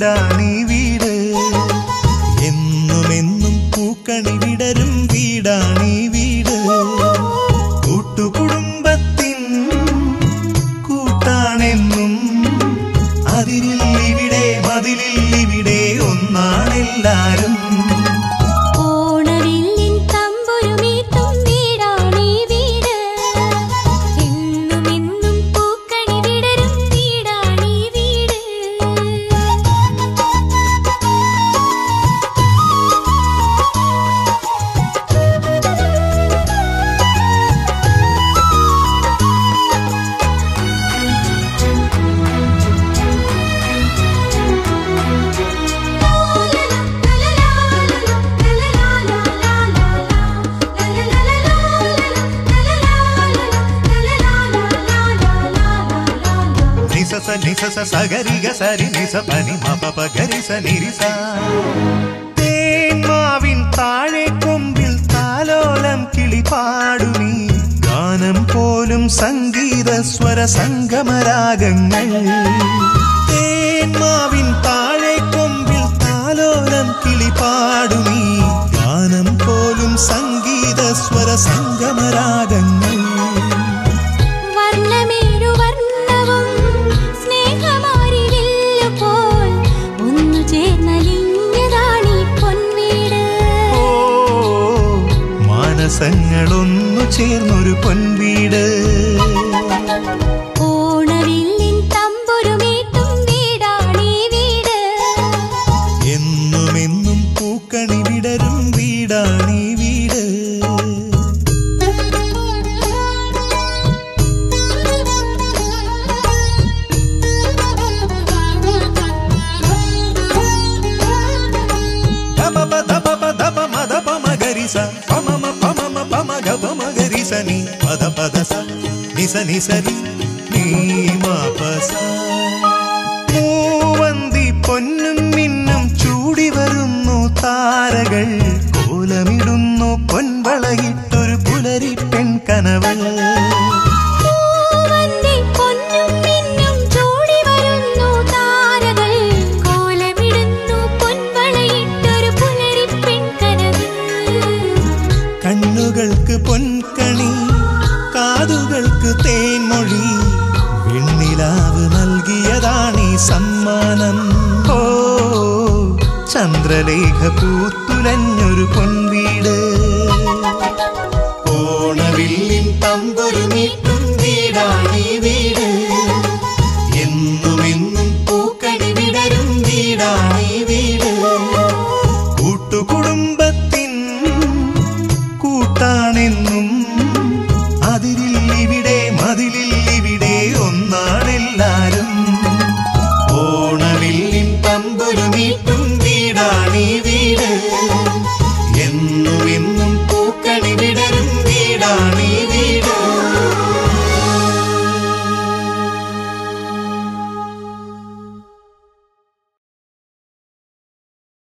വീടാണീ വീട്. എന്നുമെന്നും പൂക്കണി വിടരും വീടാണീ വീട്. കൂട്ടുകുടുംബത്തിൻ കൂട്ടാണെന്നും അതിരിൽ ഇവിടെ മതിലിൽ ಸ ನಿಸ ಸ ಸಗರಿ ಗ ಸರಿ ನಿಸ ಪನಿ ಮ ಪ ಪ ಗರಿ ಸ ನಿರಿ ಸ தேன்மாவின் தாழே கொம்பில் தாலோலம் கிளி பாடுமீ கானம் போலும் சங்கீத ஸ்வர சங்கம ராகங்கள். தேன்மாவின் தாழ் ദിവസങ്ങളൊന്നു ചേർന്നൊരു പൊൻവീട്. ഓണവില്ലിൻ തമ്പുരുമേറ്റും വീടാണീ വീട്. പൂക്കണി വിടരും మగరిస ని పద పద స నిస నిసరి നീ മാപസ മൂവന്തി പൊന്നും നിനക്ക് തേൻമൊഴി വെണ്ണിലാവ് ഈ സമ്മാനം. ഓ ചന്ദ്രലേഖ പൂത്തുലഞ്ഞൊരു പൊൻവീട്. ഓണവില്ലിൻ തമ്പൊരു നീട്ടും വീടാണീ വീട്. എന്നും എന്നും പൂക്കണി വിടരും വീടാണ് mi.